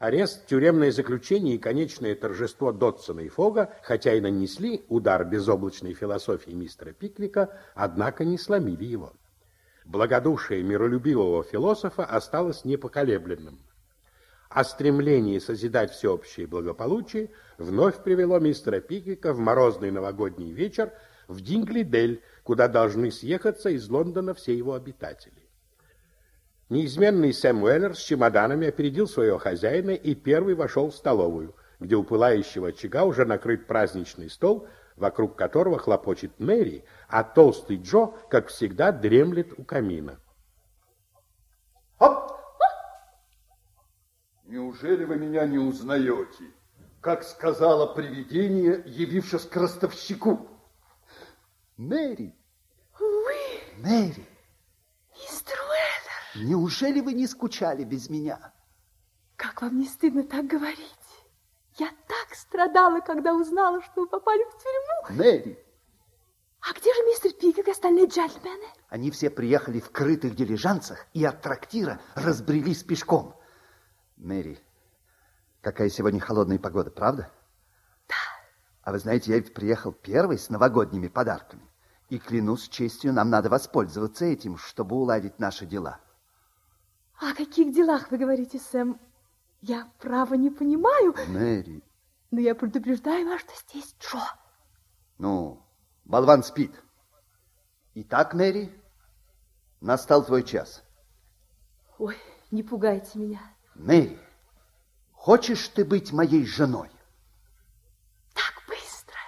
Арест, тюремное заключение и конечное торжество Дотсона и Фога, хотя и нанесли удар безоблачной философии мистера Пиквика, однако не сломили его. Благодушие миролюбивого философа осталось непоколебленным. А стремление созидать всеобщее благополучие вновь привело мистера Пиквика в морозный новогодний вечер в Динглидель, куда должны съехаться из Лондона все его обитатели. Неизменный Сэм Уэллер с чемоданами опередил своего хозяина и первый вошел в столовую, где у пылающего очага уже накрыт праздничный стол, вокруг которого хлопочет Мэри, а толстый Джо, как всегда, дремлет у камина. Хоп! Неужели вы меня не узнаете? Как сказала привидение, явившись к ростовщику. Мэри! Вы! Мэри! Мистер! Неужели вы не скучали без меня? Как вам не стыдно так говорить? Я так страдала, когда узнала, что вы попали в тюрьму. Мэри! А где же мистер Пиквик и остальные джентльмены? Они все приехали в крытых дилижансах и от трактира разбрелись пешком. Мэри, какая сегодня холодная погода, правда? Да. А вы знаете, я ведь приехал первый с новогодними подарками. И клянусь честью, нам надо воспользоваться этим, чтобы уладить наши дела. О каких делах вы говорите, Сэм? Я, право, не понимаю. Мэри. Но я предупреждаю вас, что здесь Джо. Ну, болван спит. Итак, Мэри, настал твой час. Ой, не пугайте меня. Мэри, хочешь ты быть моей женой? Так быстро?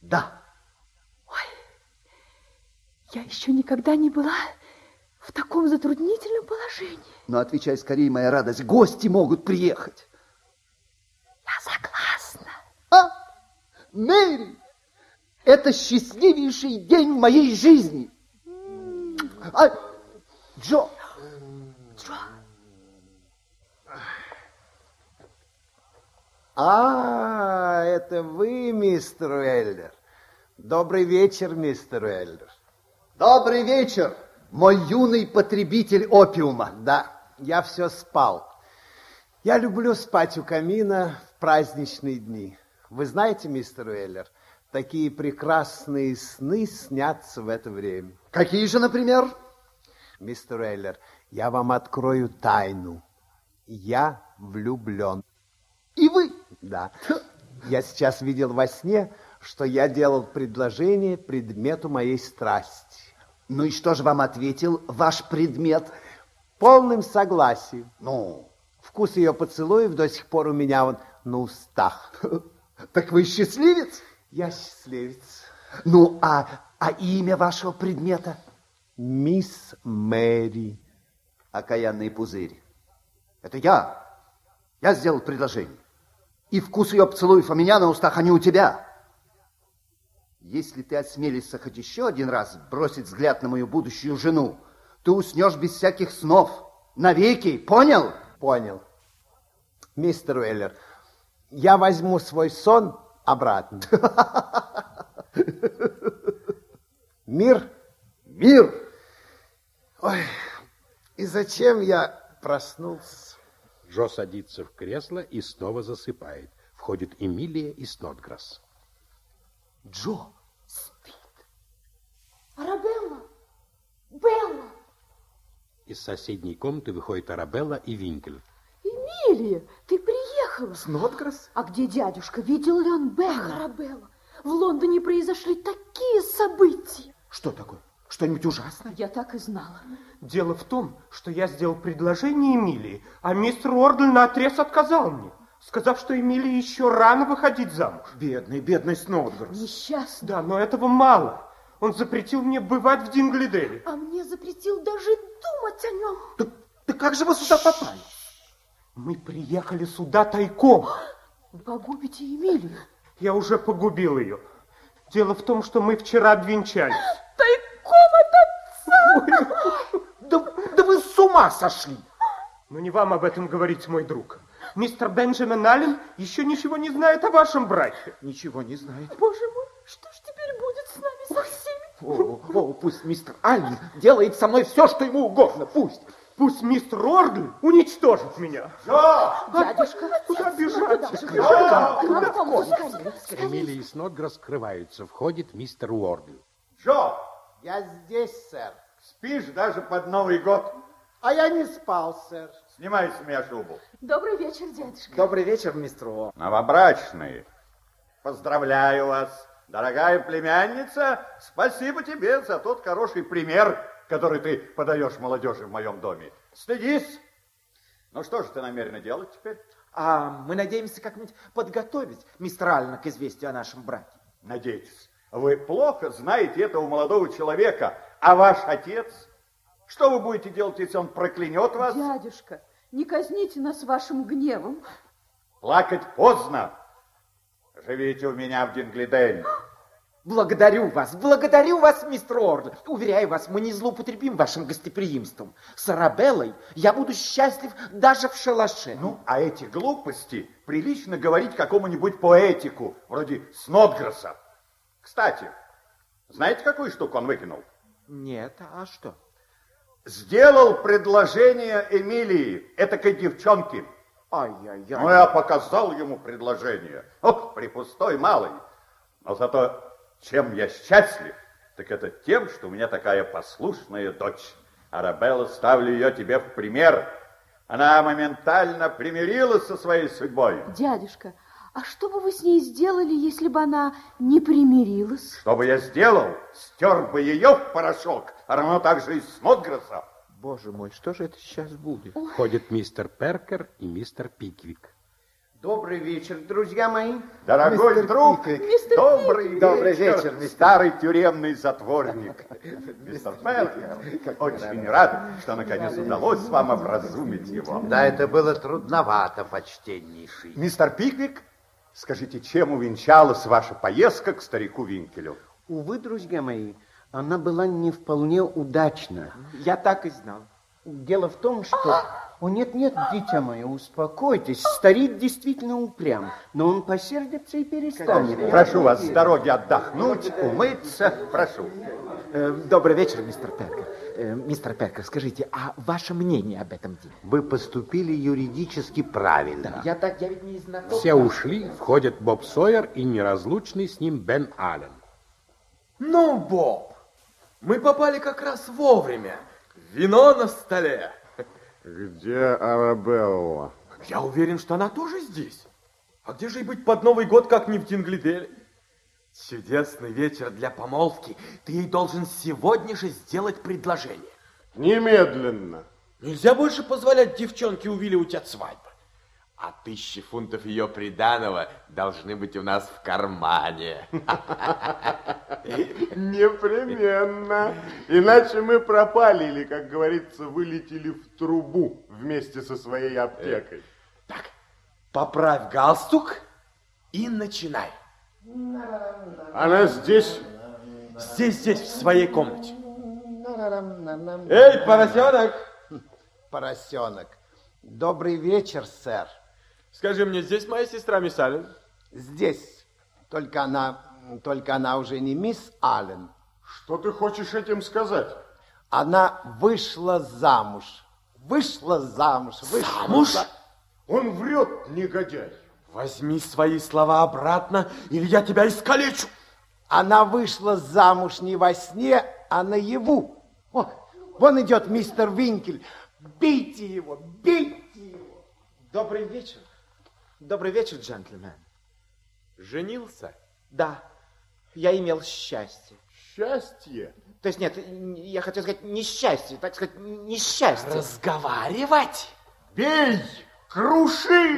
Да. Ой, я еще никогда не была в таком затруднительном положении. Но отвечай скорее, моя радость, гости могут приехать. Я согласна. А, Мэри, это счастливейший день в моей жизни. А, Джо. Джо. А, это вы, мистер Уэллер. Добрый вечер, мистер Уэллер. Добрый вечер, мой юный потребитель опиума. Да, я все спал. Я люблю спать у камина в праздничные дни. Вы знаете, мистер Уэллер, такие прекрасные сны снятся в это время. Какие же, например? Мистер Уэллер, я вам открою тайну. Я влюблен. И вы? Да. Я сейчас видел во сне, что я делал предложение предмету моей страсти. Ну и что же вам ответил ваш предмет? Полным согласием. Ну, Вкус ее поцелуев до сих пор у меня он на устах. так вы счастливец? Я счастливец. Ну, а, а имя вашего предмета? Мисс Мэри. Окаянный пузырь. Это я. Я сделал предложение. И вкус ее поцелуев у меня на устах, а не у тебя. Если ты осмелишься хоть еще один раз бросить взгляд на мою будущую жену, ты уснешь без всяких снов. Навеки, понял? Понял. Мистер Уэллер, я возьму свой сон обратно. Мир? Мир! Ой, и зачем я проснулся? Джо садится в кресло и снова засыпает. Входит Эмилия и Снотграсс. Джо, Спит. Арабелла! Белла! Из соседней комнаты выходит Арабелла и Винкель. Эмилия, ты приехала. Снотграсс? А где дядюшка? Видел ли он Белла? Арабелла, в Лондоне произошли такие события. Что такое? Что-нибудь ужасное? Я так и знала. Дело в том, что я сделал предложение Эмилии, а мистер Уордль наотрез отказал мне, сказав, что Эмилии еще рано выходить замуж. Бедный, бедный Снотграсс. Несчастный. Да, но этого мало. Он запретил мне бывать в Динглиделе. А мне запретил даже думать о нем. Да, да как же вы сюда попали? Мы приехали сюда тайком. Вы погубите Эмилию. Я уже погубил ее. Дело в том, что мы вчера обвенчались. Тайком от отца. Да, да вы с ума сошли! Но не вам об этом говорить, мой друг. Мистер Бенджамин Аллен еще ничего не знает о вашем браке. Ничего не знает. Боже мой, что ж теперь будет с нами со всеми? О, о, пусть мистер Аллен делает со мной все, что ему угодно, пусть. Пусть мистер Ордль уничтожит меня. Дядюшка, Куда бежать? Какому скорее? Эмилия и Снотгресс скрываются. Входит мистер Уордл. Джо, Я здесь, сэр. спишь даже под Новый год? А я не спал, сэр. Снимай с меня шубу. Добрый вечер, дядюшка. Добрый вечер, мистер О. Новобрачные, поздравляю вас. Дорогая племянница, спасибо тебе за тот хороший пример, который ты подаешь молодежи в моем доме. Стыдись. Ну что же ты намерена делать теперь? А мы надеемся как-нибудь подготовить мистера Аллена к известию о нашем браке. Надейтесь. Вы плохо знаете этого молодого человека, а ваш отец... Что вы будете делать, если он проклянет вас? Дядюшка, не казните нас вашим гневом. Плакать поздно. Живите у меня в Динглидене. Благодарю вас, благодарю вас, мистер Ордл. Уверяю вас, мы не злоупотребим вашим гостеприимством. С Арабеллой я буду счастлив даже в шалаше. Ну, а эти глупости прилично говорить какому-нибудь поэтику, вроде Снотгресса. Кстати, знаете, какую штуку он выкинул? Нет, а что? Сделал предложение Эмилии, этакой девчонке. Ай-яй-яй. Ну, я показал ему предложение. Ох, припустой малый. Но зато чем я счастлив, так это тем, что у меня такая послушная дочь. Арабелла, ставлю ее тебе в пример. Она моментально примирилась со своей судьбой. Дядюшка, а что бы вы с ней сделали, если бы она не примирилась? Что бы я сделал? Стер бы ее в порошок, а равно так же и Снотгресса. Боже мой, что же это сейчас будет? Входит мистер Перкер и мистер Пиквик. Добрый вечер, друзья мои. Дорогой Мистер друг, Пиквик. Мистер добрый, Пиквик. Добрый вечер, вечер, мистер старый тюремный затворник. Мистер Перкер, очень рад, что наконец удалось вам образумить его. Да, это было трудновато, почтеннейший. Мистер Пиквик, скажите, чем увенчалась ваша поездка к старику Винкелю? Увы, друзья мои, она была не вполне удачна. Я так и знал. Дело в том, что... О, нет, нет, дитя мое, успокойтесь. Старик действительно упрям, но он посердится и перестанет. Прошу вас с дороги отдохнуть, умыться, прошу. Э, добрый вечер, мистер Перкер. Э, мистер Перкер, скажите, а ваше мнение об этом деле? Вы поступили юридически правильно. Я так, я ведь не знаток. Все ушли, входят Боб Сойер и неразлучный с ним Бен Аллен. Ну, Боб, мы попали как раз вовремя. Вино на столе. Где Арабелла? Я уверен, что она тоже здесь. А где же и быть под Новый год, как не в Динглиделе? Чудесный вечер для помолвки. Ты ей должен сегодня же сделать предложение. Немедленно. Нельзя больше позволять девчонке увиливать от свадьбы. А тысячи фунтов ее приданого должны быть у нас в кармане. Непременно. Иначе мы пропали или, как говорится, вылетели в трубу вместе со своей аптекой. Так, поправь галстук и начинай. Она здесь? Здесь, здесь, в своей комнате. Эй, поросенок! Поросенок. Добрый вечер, сэр. Скажи мне, здесь моя сестра мисс Аллен? Здесь. Только она, только она уже не мисс Аллен. Что ты хочешь этим сказать? Она вышла замуж. Вышла замуж. Вышла Замуж? за- Он врет, негодяй. Возьми свои слова обратно, или я тебя искалечу. Она вышла замуж не во сне, а наяву. О, вон идет мистер Винкель. Бейте его, бейте его. Добрый вечер. Добрый вечер, джентльмен. Женился? Да, я имел счастье. Счастье? То есть нет, я хотел сказать несчастье, так сказать, несчастье. Разговаривать? Бей! Круши!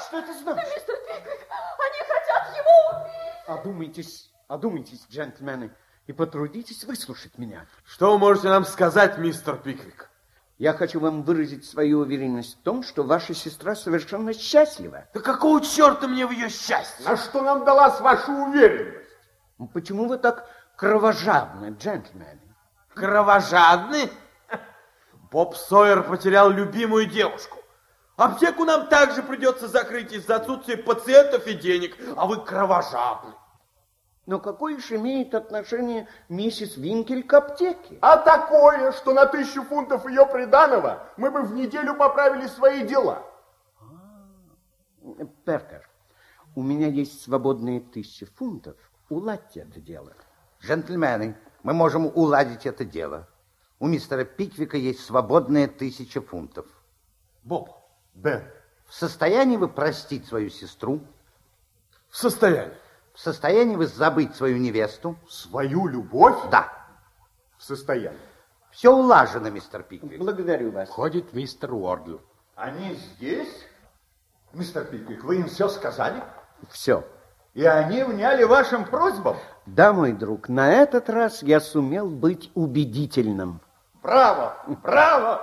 Что это значит? Мистер Пиквик, они хотят его убить! Одумайтесь, одумайтесь, джентльмены, и потрудитесь выслушать меня. Что вы можете нам сказать, мистер Пиквик? Я хочу вам выразить свою уверенность в том, что ваша сестра совершенно счастлива. Да какого черта мне в ее счастье? А что нам далась ваша уверенность? Почему вы так кровожадны, джентльмены? Кровожадный? Боб Сойер потерял любимую девушку. Аптеку нам также придется закрыть из-за отсутствия пациентов и денег, а вы кровожадны. Но какое же имеет отношение миссис Винкель к аптеке? А такое, что на тысячу фунтов ее приданого мы бы в неделю поправили свои дела. Перкер, у меня есть свободные тысячи фунтов. Уладьте это дело. Джентльмены, мы можем уладить это дело. У мистера Пиквика есть свободная тысяча фунтов. Боб, Бен, В состоянии вы простить свою сестру? в состоянии. В состоянии вы забыть свою невесту? Свою любовь? Да. В состоянии. Все улажено, мистер Пиквик. Благодарю вас. Входит мистер Уордл. Они здесь? Мистер Пиквик, вы им все сказали? Все. И они вняли вашим просьбам? Да, мой друг, на этот раз я сумел быть убедительным. Браво, браво!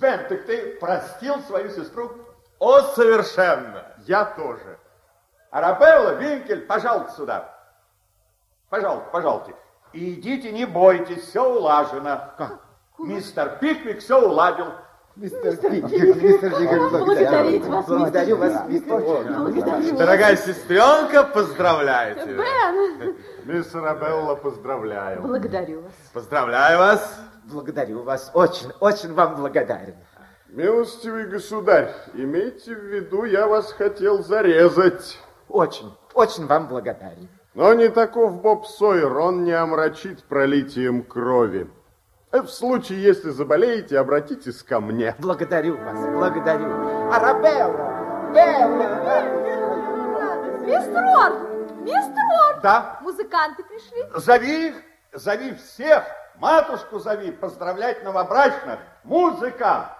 Бен, так ты простил свою сестру? О, совершенно! Я тоже. Арабелла, Винкель, пожалуйте сюда. Пожалуйте, пожалуйте. И идите, не бойтесь, все улажено. Мистер Пиквик все уладил. Мистер Пиквик, мистер Пиквик, благодарить вас, Благодарю вас, мистер Благодарю. Дорогая сестренка, поздравляю тебя. Бен, Мисс Арабелла, поздравляю. благодарю вас. Поздравляю вас. Благодарю вас. Очень, очень вам благодарен. Милостивый государь, имейте в виду, я вас хотел зарезать. Очень, очень вам благодарен. Но не таков Боб Сойер, он не омрачит пролитием крови. Э, В случае, если заболеете, обратитесь ко мне. Благодарю вас, благодарю. Арабелла, Белла. Мистер Уорд, мистер Уорд. Да? Музыканты пришли. Зови их, зови всех. Матушку зови, поздравлять новобрачных. Музыка!